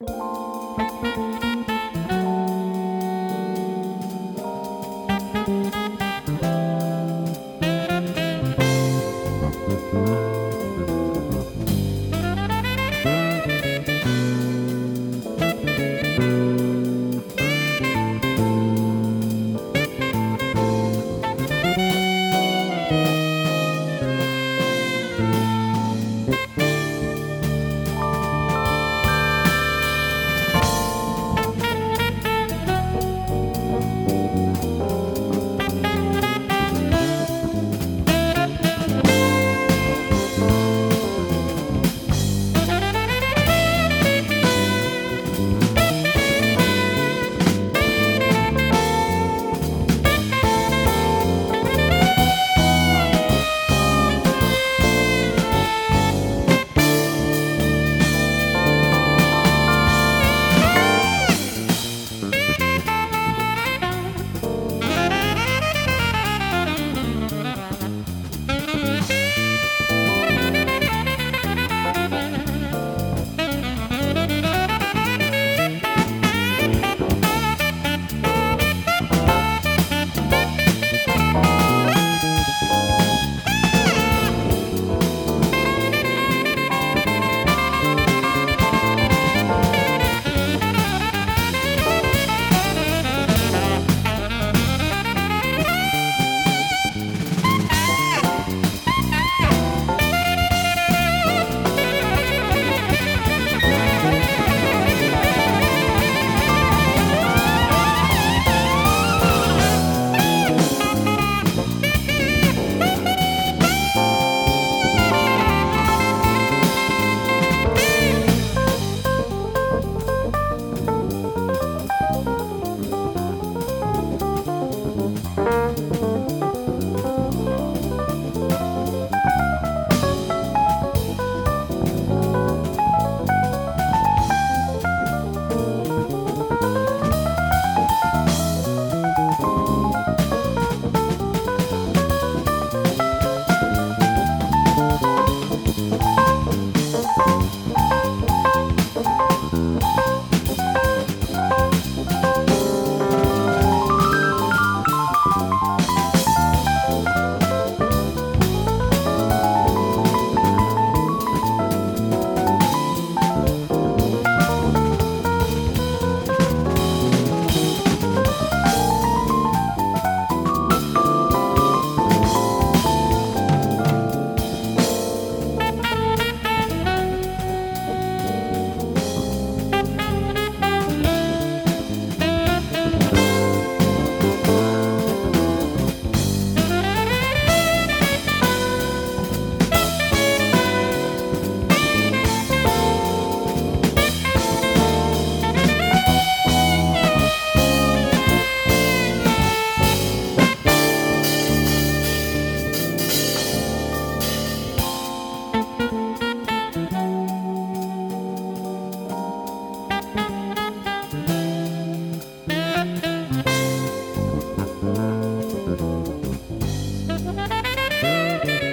Música Bye.